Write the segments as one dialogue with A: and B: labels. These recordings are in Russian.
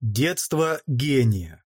A: Детство гения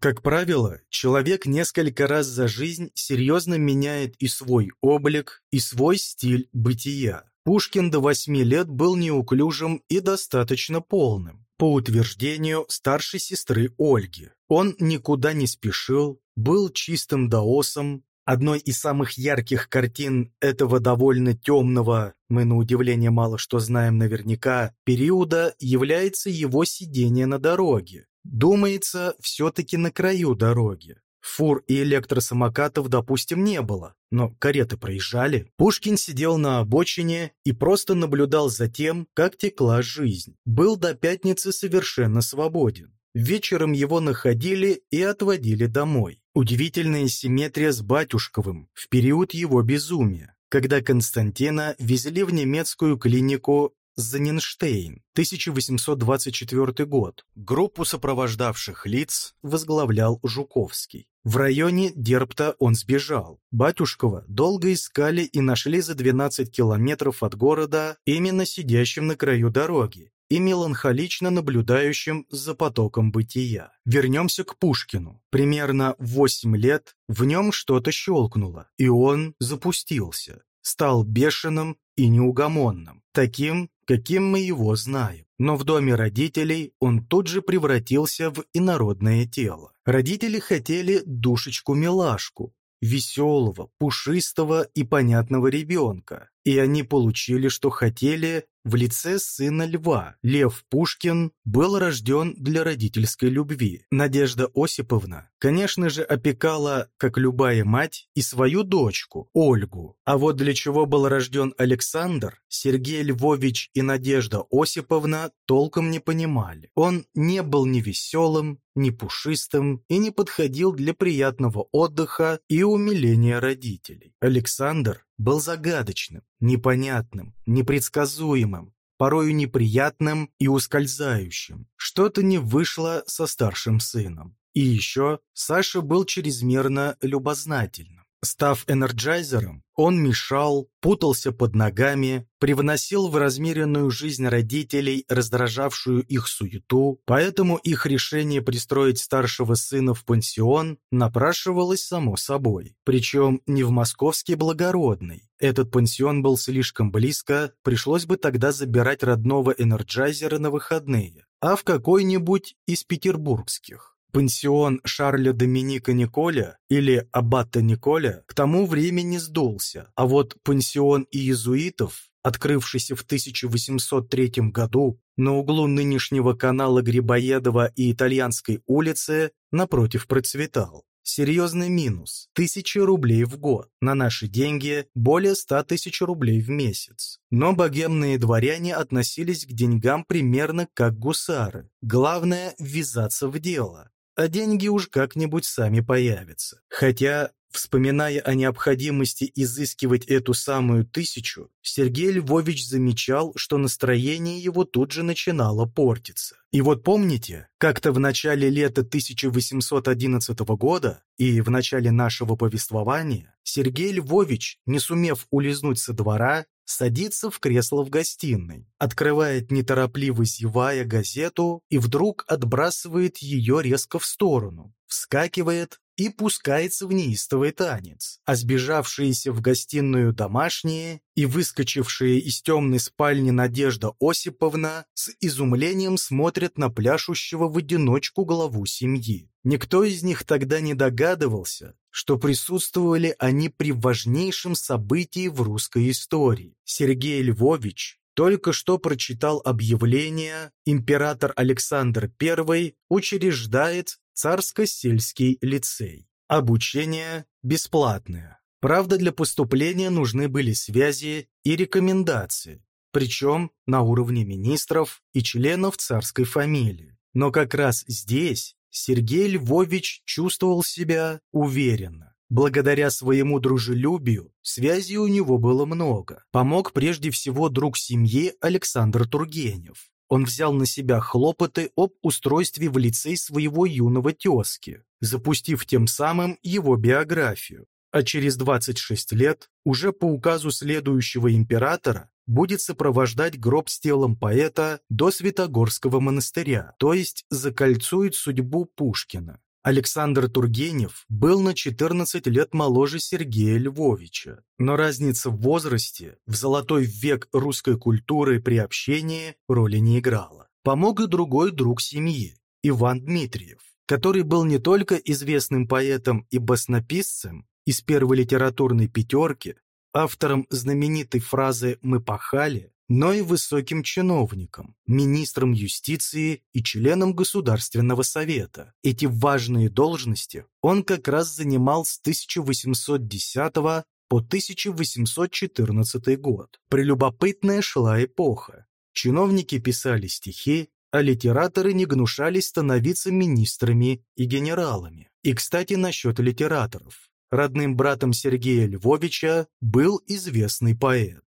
A: Как правило, человек несколько раз за жизнь серьезно меняет и свой облик, и свой стиль бытия. Пушкин до восьми лет был неуклюжим и достаточно полным, по утверждению старшей сестры Ольги. Он никуда не спешил, был чистым даосом, Одной из самых ярких картин этого довольно темного, мы на удивление мало что знаем наверняка, периода является его сидение на дороге. Думается, все-таки на краю дороги. Фур и электросамокатов, допустим, не было, но кареты проезжали. Пушкин сидел на обочине и просто наблюдал за тем, как текла жизнь. Был до пятницы совершенно свободен. Вечером его находили и отводили домой. Удивительная симметрия с Батюшковым в период его безумия, когда Константина везли в немецкую клинику Занинштейн, 1824 год. Группу сопровождавших лиц возглавлял Жуковский. В районе Дерпта он сбежал. Батюшкова долго искали и нашли за 12 километров от города, именно сидящим на краю дороги, и меланхолично наблюдающим за потоком бытия. Вернемся к Пушкину. Примерно в 8 лет в нем что-то щелкнуло, и он запустился. Стал бешеным и неугомонным, таким, каким мы его знаем. Но в доме родителей он тут же превратился в инородное тело. Родители хотели душечку-милашку, веселого, пушистого и понятного ребенка, и они получили, что хотели, в лице сына Льва. Лев Пушкин был рожден для родительской любви. Надежда Осиповна, конечно же, опекала, как любая мать, и свою дочку, Ольгу. А вот для чего был рожден Александр, Сергей Львович и Надежда Осиповна толком не понимали. Он не был ни веселым, ни пушистым и не подходил для приятного отдыха и умиления родителей. Александр был загадочным, непонятным, непредсказуемым, порою неприятным и ускользающим. Что-то не вышло со старшим сыном. И еще Саша был чрезмерно любознательным. Став энерджайзером, он мешал, путался под ногами, привносил в размеренную жизнь родителей раздражавшую их суету, поэтому их решение пристроить старшего сына в пансион напрашивалось само собой, причем не в московский благородный. Этот пансион был слишком близко, пришлось бы тогда забирать родного энерджайзера на выходные, а в какой-нибудь из петербургских. Пансион Шарля Доминика Николя или Аббата Николя к тому времени сдулся, а вот пансион иезуитов, открывшийся в 1803 году на углу нынешнего канала Грибоедова и Итальянской улицы, напротив процветал. Серьезный минус – тысячи рублей в год. На наши деньги – более 100 тысяч рублей в месяц. Но богемные дворяне относились к деньгам примерно как гусары. Главное – ввязаться в дело а деньги уж как-нибудь сами появятся. Хотя, вспоминая о необходимости изыскивать эту самую тысячу, Сергей Львович замечал, что настроение его тут же начинало портиться. И вот помните, как-то в начале лета 1811 года и в начале нашего повествования Сергей Львович, не сумев улизнуть со двора, садится в кресло в гостиной, открывает неторопливо зевая газету и вдруг отбрасывает ее резко в сторону, вскакивает и пускается в неистовый танец, а сбежавшиеся в гостиную домашние и выскочившие из темной спальни Надежда Осиповна с изумлением смотрят на пляшущего в одиночку главу семьи. Никто из них тогда не догадывался, что присутствовали они при важнейшем событии в русской истории. Сергей Львович только что прочитал объявление «Император Александр I учреждает Царско-сельский лицей. Обучение бесплатное. Правда, для поступления нужны были связи и рекомендации, причем на уровне министров и членов царской фамилии. Но как раз здесь Сергей Львович чувствовал себя уверенно. Благодаря своему дружелюбию связей у него было много. Помог прежде всего друг семьи Александр Тургенев. Он взял на себя хлопоты об устройстве в лицей своего юного тезки, запустив тем самым его биографию. А через 26 лет, уже по указу следующего императора, будет сопровождать гроб с телом поэта до Святогорского монастыря, то есть закольцует судьбу Пушкина. Александр Тургенев был на 14 лет моложе Сергея Львовича, но разница в возрасте в золотой век русской культуры при общении роли не играла. Помог и другой друг семьи, Иван Дмитриев, который был не только известным поэтом и баснописцем из первой литературной пятерки, автором знаменитой фразы «Мы пахали», но и высоким чиновником, министром юстиции и членом Государственного совета. Эти важные должности он как раз занимал с 1810 по 1814 год. Прелюбопытная шла эпоха. Чиновники писали стихи, а литераторы не гнушались становиться министрами и генералами. И, кстати, насчет литераторов. Родным братом Сергея Львовича был известный поэт.